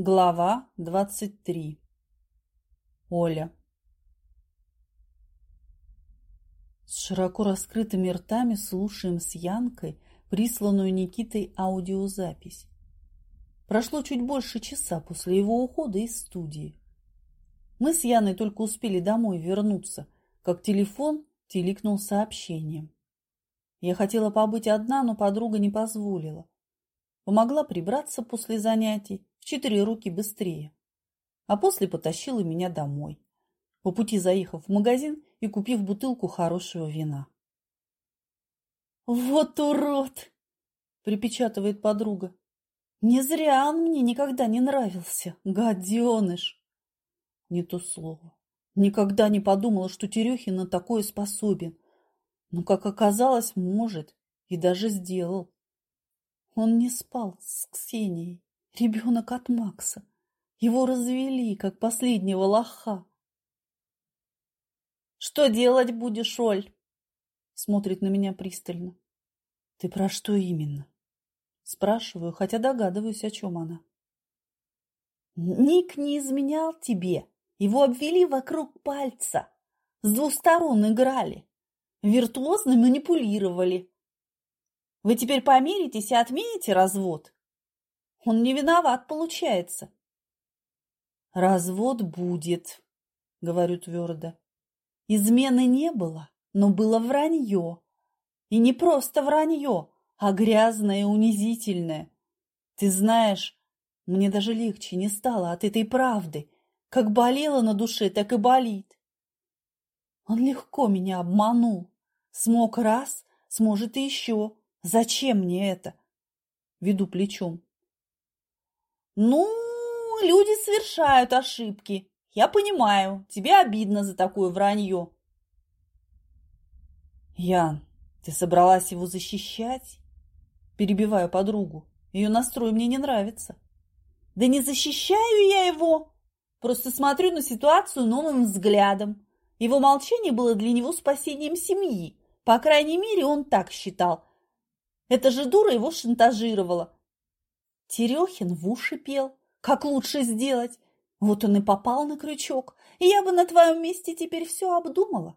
Глава двадцать три. Оля. С широко раскрытыми ртами слушаем с Янкой присланную Никитой аудиозапись. Прошло чуть больше часа после его ухода из студии. Мы с Яной только успели домой вернуться, как телефон теликнул сообщением. Я хотела побыть одна, но подруга не позволила. Помогла прибраться после занятий четыре руки быстрее. А после потащила меня домой, по пути заехав в магазин и купив бутылку хорошего вина. «Вот урод!» – припечатывает подруга. «Не зря он мне никогда не нравился, гаденыш!» Не то слово. Никогда не подумала, что Терехин на такое способен. Но, как оказалось, может. И даже сделал. Он не спал с Ксенией. Ребенок от Макса. Его развели, как последнего лоха. «Что делать будешь, Оль?» Смотрит на меня пристально. «Ты про что именно?» Спрашиваю, хотя догадываюсь, о чем она. «Ник не изменял тебе. Его обвели вокруг пальца. С двух сторон играли. Виртуозно манипулировали. Вы теперь помиритесь и отмените развод? Он не виноват, получается. Развод будет, говорю твердо. Измены не было, но было вранье. И не просто вранье, а грязное и унизительное. Ты знаешь, мне даже легче не стало от этой правды. Как болело на душе, так и болит. Он легко меня обманул. Смог раз, сможет и еще. Зачем мне это? Веду плечом. Ну, люди совершают ошибки. Я понимаю, тебе обидно за такое вранье. Ян, ты собралась его защищать? Перебиваю подругу. Ее настрой мне не нравится. Да не защищаю я его, Просто смотрю на ситуацию новым взглядом. Его молчание было для него спасением семьи. По крайней мере, он так считал. Эта же дура его шантажировала. Терехин в уши пел. Как лучше сделать? Вот он и попал на крючок. Я бы на твоем месте теперь все обдумала.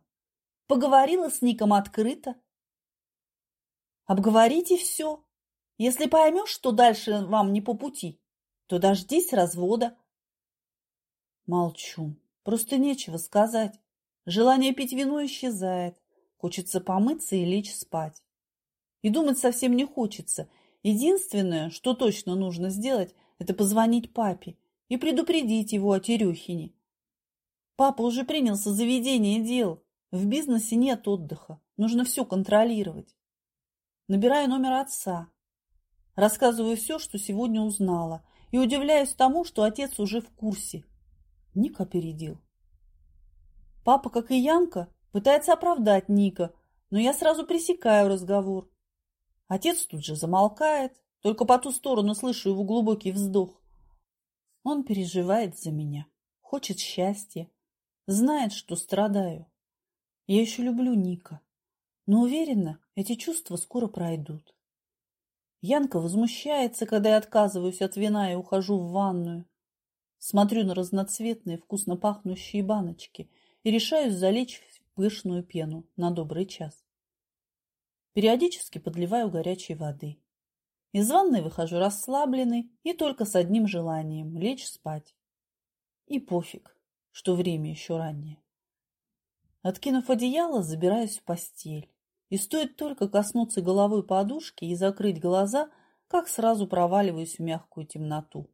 Поговорила с Ником открыто. Обговорите все. Если поймешь, что дальше вам не по пути, то дождись развода. Молчу. Просто нечего сказать. Желание пить вино исчезает. Хочется помыться и лечь спать. И думать совсем не хочется. Единственное, что точно нужно сделать, это позвонить папе и предупредить его о Терехине. Папа уже принялся за ведение дел. В бизнесе нет отдыха. Нужно все контролировать. Набираю номер отца. Рассказываю все, что сегодня узнала. И удивляюсь тому, что отец уже в курсе. Ник опередил. Папа, как и Янка, пытается оправдать Ника, но я сразу пресекаю разговор. Отец тут же замолкает, только по ту сторону слышу его глубокий вздох. Он переживает за меня, хочет счастья, знает, что страдаю. Я еще люблю Ника, но уверена, эти чувства скоро пройдут. Янка возмущается, когда я отказываюсь от вина и ухожу в ванную. Смотрю на разноцветные, вкусно пахнущие баночки и решаюсь залечь в пышную пену на добрый час. Периодически подливаю горячей воды. Из ванной выхожу расслабленный и только с одним желанием – лечь спать. И пофиг, что время еще раннее. Откинув одеяло, забираюсь в постель. И стоит только коснуться головой подушки и закрыть глаза, как сразу проваливаюсь в мягкую темноту.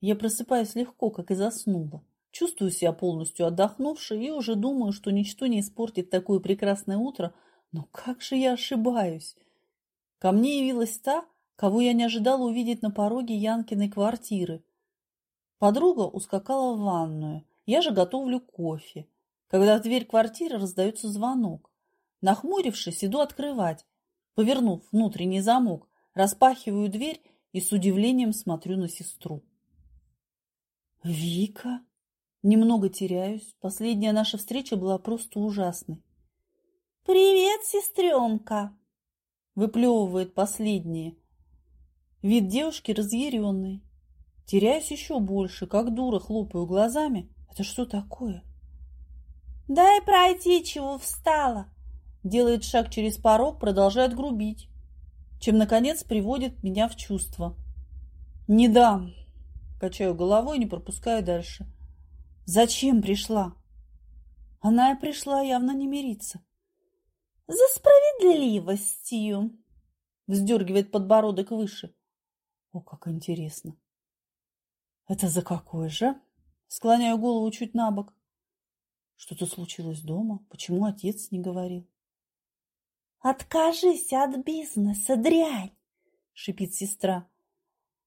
Я просыпаюсь легко, как и заснула. Чувствую себя полностью отдохнувшей и уже думаю, что ничто не испортит такое прекрасное утро. Но как же я ошибаюсь? Ко мне явилась та, кого я не ожидала увидеть на пороге Янкиной квартиры. Подруга ускакала в ванную. Я же готовлю кофе. Когда в дверь квартиры раздается звонок. Нахмурившись, иду открывать. Повернув внутренний замок, распахиваю дверь и с удивлением смотрю на сестру. Вика? Немного теряюсь. Последняя наша встреча была просто ужасной. «Привет, сестренка!» Выплевывает последнее. Вид девушки разъяренный. Теряюсь еще больше, как дура, хлопаю глазами. Это что такое? «Дай пройти, чего встала!» Делает шаг через порог, продолжает грубить, чем, наконец, приводит меня в чувство. «Не дам!» Качаю головой, не пропускаю дальше. «Зачем пришла?» Она и пришла явно не мириться. «За справедливостью!» Вздергивает подбородок выше. О, как интересно! Это за какое же? Склоняю голову чуть на бок. Что-то случилось дома? Почему отец не говорил? «Откажись от бизнеса, дрянь!» — шипит сестра.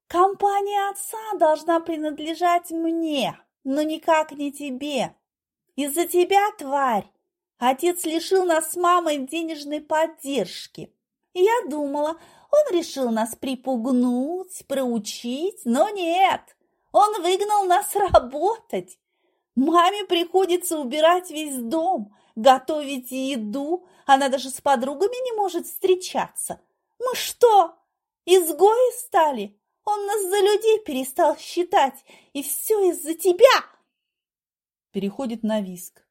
«Компания отца должна принадлежать мне, но никак не тебе. Из-за тебя, тварь, отец лишил нас с мамой денежной поддержки. Я думала, он решил нас припугнуть, проучить, но нет, он выгнал нас работать. Маме приходится убирать весь дом, готовить еду. Она даже с подругами не может встречаться. Мы что, изгои стали? Он нас за людей перестал считать. И все из-за тебя. Переходит на виск.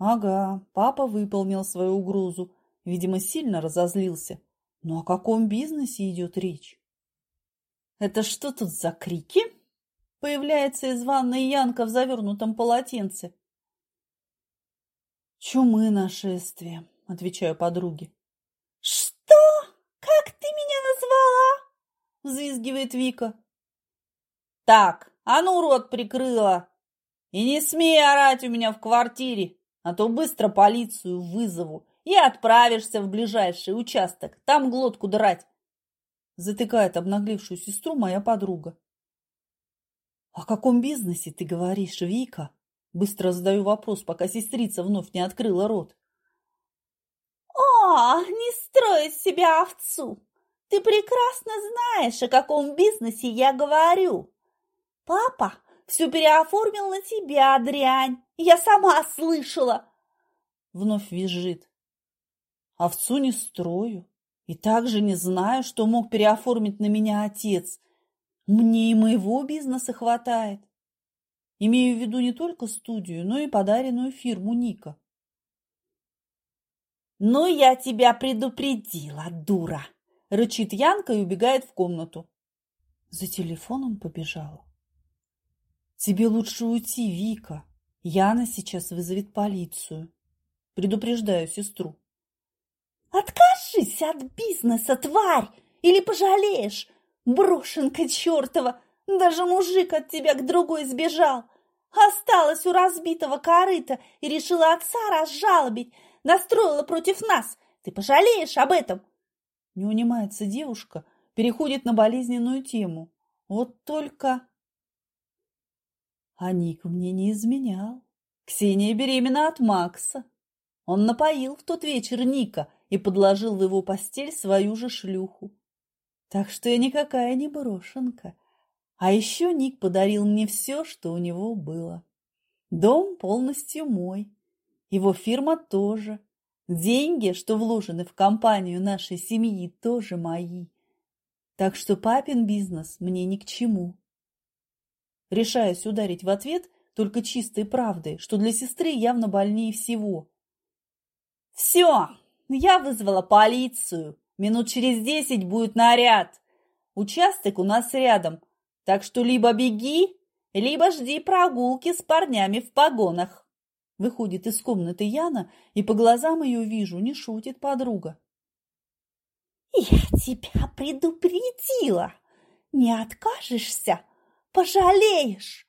Ага, папа выполнил свою угрозу. Видимо, сильно разозлился. Но о каком бизнесе идет речь? Это что тут за крики? Появляется из ванной Янка в завернутом полотенце. «Чумы нашествие», — отвечаю подруге. «Что? Как ты меня назвала?» — взвизгивает Вика. «Так, а ну рот прикрыла! И не смей орать у меня в квартире, а то быстро полицию вызову и отправишься в ближайший участок, там глотку драть!» Затыкает обнаглевшую сестру моя подруга. «О каком бизнесе ты говоришь, Вика?» Быстро задаю вопрос, пока сестрица вновь не открыла рот. «О, не строй себя овцу! Ты прекрасно знаешь, о каком бизнесе я говорю. Папа все переоформил на тебя, дрянь. Я сама слышала!» Вновь визжит. «Овцу не строю. И также не знаю, что мог переоформить на меня отец. Мне и моего бизнеса хватает. Имею в виду не только студию, но и подаренную фирму Ника. «Ну, я тебя предупредила, дура!» – рычит Янка и убегает в комнату. За телефоном побежала. «Тебе лучше уйти, Вика. Яна сейчас вызовет полицию. Предупреждаю сестру». «Откажись от бизнеса, тварь, или пожалеешь!» Брошенка чертова! Даже мужик от тебя к другой сбежал. Осталась у разбитого корыта и решила отца разжалобить. Настроила против нас. Ты пожалеешь об этом? Не унимается девушка, переходит на болезненную тему. Вот только... А Ник мне не изменял. Ксения беременна от Макса. Он напоил в тот вечер Ника и подложил в его постель свою же шлюху. Так что я никакая не брошенка. А еще Ник подарил мне все, что у него было. Дом полностью мой. Его фирма тоже. Деньги, что вложены в компанию нашей семьи, тоже мои. Так что папин бизнес мне ни к чему. Решаюсь ударить в ответ только чистой правдой, что для сестры явно больнее всего. «Все, я вызвала полицию!» Минут через десять будет наряд. Участок у нас рядом, так что либо беги, либо жди прогулки с парнями в погонах. Выходит из комнаты Яна, и по глазам ее вижу, не шутит подруга. «Я тебя предупредила! Не откажешься, пожалеешь!»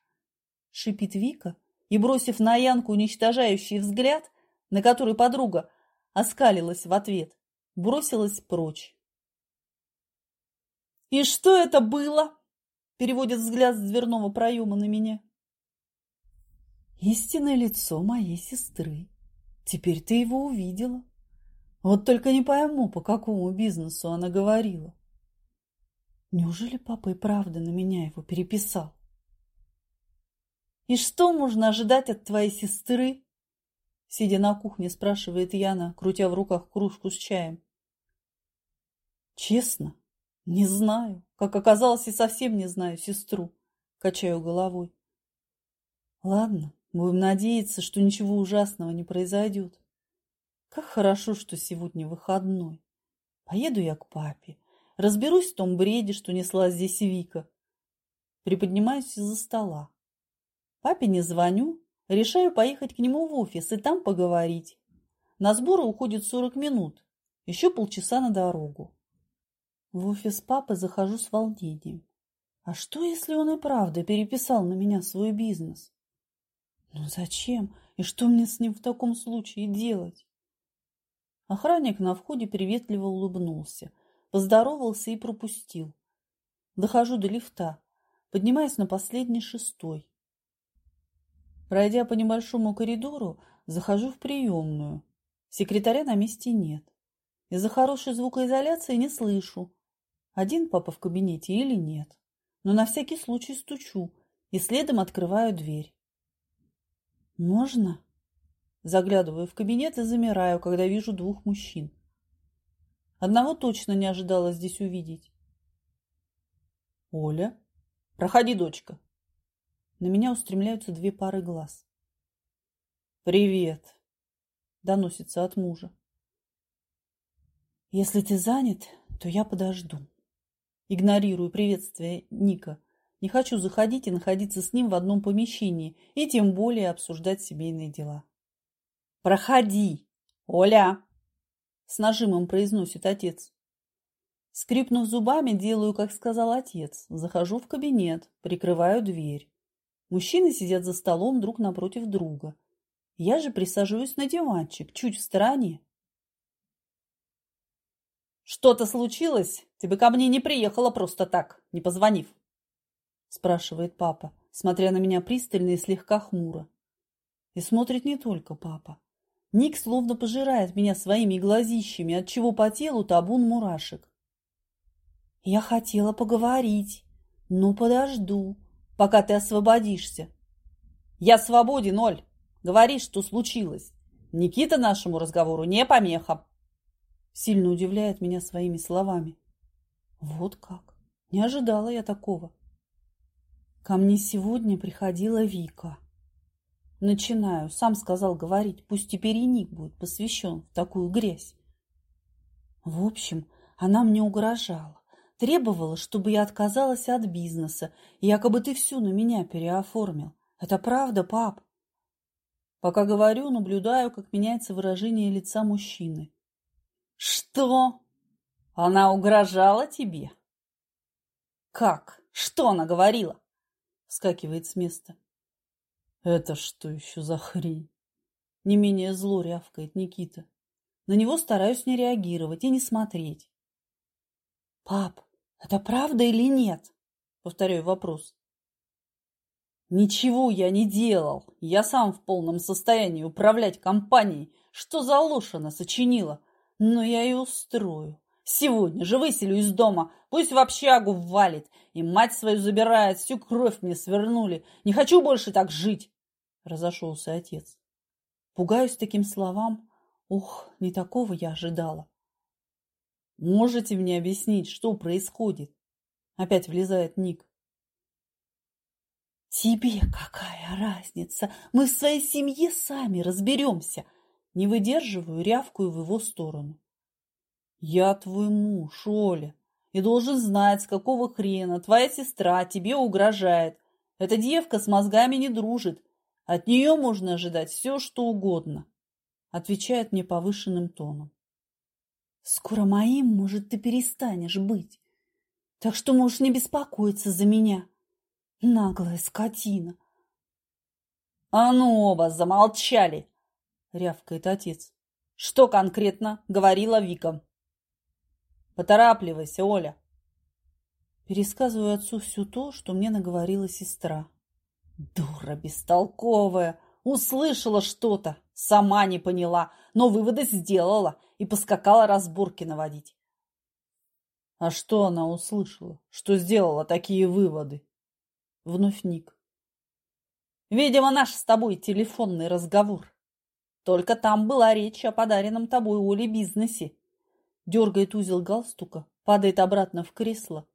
Шипит Вика и, бросив на Янку уничтожающий взгляд, на который подруга оскалилась в ответ, бросилась прочь. «И что это было?» – переводит взгляд с дверного проема на меня. «Истинное лицо моей сестры. Теперь ты его увидела. Вот только не пойму, по какому бизнесу она говорила. Неужели папа и правда на меня его переписал? И что можно ожидать от твоей сестры, Сидя на кухне, спрашивает Яна, крутя в руках кружку с чаем. Честно, не знаю. Как оказалось, и совсем не знаю сестру. Качаю головой. Ладно, будем надеяться, что ничего ужасного не произойдет. Как хорошо, что сегодня выходной. Поеду я к папе. Разберусь в том бреде, что несла здесь Вика. Приподнимаюсь из-за стола. Папе не звоню, решаю поехать к нему в офис и там поговорить. На сборы уходит 40 минут, еще полчаса на дорогу. В офис папы захожу с волнением. А что, если он и правда переписал на меня свой бизнес? Ну зачем? И что мне с ним в таком случае делать? Охранник на входе приветливо улыбнулся, поздоровался и пропустил. Дохожу до лифта, поднимаясь на последний шестой. Пройдя по небольшому коридору, захожу в приемную. Секретаря на месте нет. Из-за хорошей звукоизоляции не слышу, один папа в кабинете или нет. Но на всякий случай стучу и следом открываю дверь. «Можно?» Заглядываю в кабинет и замираю, когда вижу двух мужчин. Одного точно не ожидала здесь увидеть. «Оля? Проходи, дочка!» На меня устремляются две пары глаз. «Привет!» – доносится от мужа. «Если ты занят, то я подожду». Игнорирую приветствие Ника. Не хочу заходить и находиться с ним в одном помещении, и тем более обсуждать семейные дела. «Проходи! Оля!» С нажимом произносит отец. Скрипнув зубами, делаю, как сказал отец. Захожу в кабинет, прикрываю дверь. Мужчины сидят за столом друг напротив друга. Я же присаживаюсь на диванчик, чуть в стороне. «Что-то случилось? Ты бы ко мне не приехала просто так, не позвонив?» спрашивает папа, смотря на меня пристально и слегка хмуро. И смотрит не только папа. Ник словно пожирает меня своими глазищами, отчего по телу табун мурашек. «Я хотела поговорить, но подожду, пока ты освободишься». «Я свободен, Оль. Говори, что случилось. Никита нашему разговору не помеха». Сильно удивляет меня своими словами. Вот как. Не ожидала я такого. Ко мне сегодня приходила Вика. Начинаю. Сам сказал говорить. Пусть и Ник будет посвящен в такую грязь. В общем, она мне угрожала. Требовала, чтобы я отказалась от бизнеса. Якобы ты всю на меня переоформил. Это правда, пап? Пока говорю, наблюдаю, как меняется выражение лица мужчины. Что? Она угрожала тебе? Как? Что она говорила? Вскакивает с места. Это что еще за хрень? Не менее зло рявкает Никита. На него стараюсь не реагировать и не смотреть. Пап, это правда или нет? Повторяю вопрос. Ничего я не делал. Я сам в полном состоянии управлять компанией. Что за она сочинила? Но я и устрою. Сегодня же выселю из дома, пусть в общагу валит. И мать свою забирает, всю кровь мне свернули. Не хочу больше так жить. Разошелся отец. Пугаюсь таким словам. Ух, не такого я ожидала. Можете мне объяснить, что происходит? Опять влезает Ник. Тебе какая разница? Мы в своей семье сами разберемся. Не выдерживаю, рявкую в его сторону. Я твой муж, Оля, и должен знать, с какого хрена твоя сестра тебе угрожает. Эта девка с мозгами не дружит. От нее можно ожидать все, что угодно. Отвечает мне повышенным тоном. Скоро моим, может, ты перестанешь быть. Так что можешь не беспокоиться за меня. Наглая скотина. А ну оба замолчали, — рявкает отец. «Что конкретно?» — говорила Вика. «Поторапливайся, Оля!» Пересказываю отцу все то, что мне наговорила сестра. Дура бестолковая! Услышала что-то, сама не поняла, но выводы сделала и поскакала разборки наводить. А что она услышала? Что сделала такие выводы? Вновь Ник. Видимо, наш с тобой телефонный разговор. Только там была речь о подаренном тобой Оле бизнесе. Дергает узел галстука, падает обратно в кресло.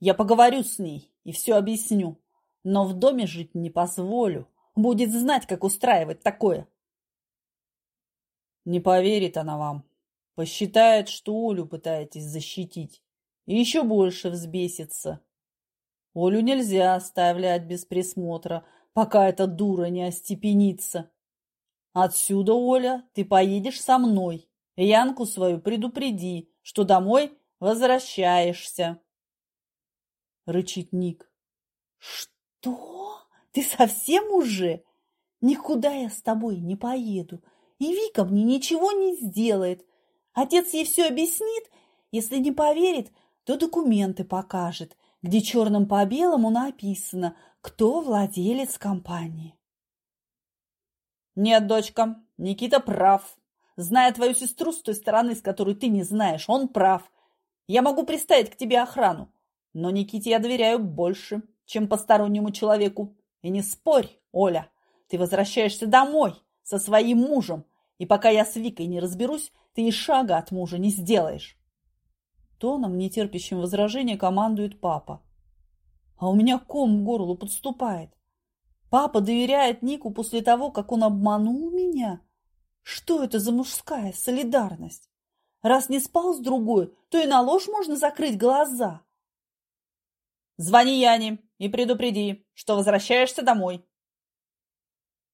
Я поговорю с ней и все объясню. Но в доме жить не позволю. Будет знать, как устраивать такое. Не поверит она вам. Посчитает, что Олю пытаетесь защитить. И еще больше взбесится. Олю нельзя оставлять без присмотра, пока эта дура не остепенится. Отсюда, Оля, ты поедешь со мной. Янку свою предупреди, что домой возвращаешься. Рычит Ник. Что? Ты совсем уже? Никуда я с тобой не поеду. И Вика мне ничего не сделает. Отец ей все объяснит. Если не поверит, то документы покажет, где черным по белому написано, кто владелец компании. Нет, дочка, Никита прав. Зная твою сестру с той стороны, с которой ты не знаешь, он прав. Я могу приставить к тебе охрану, но Никите я доверяю больше, чем постороннему человеку. И не спорь, Оля, ты возвращаешься домой со своим мужем, и пока я с Викой не разберусь, ты и шага от мужа не сделаешь. Тоном, нетерпящим возражения, командует папа. А у меня ком к горлу подступает. Папа доверяет Нику после того, как он обманул меня? Что это за мужская солидарность? Раз не спал с другой, то и на ложь можно закрыть глаза. Звони Яне и предупреди, что возвращаешься домой.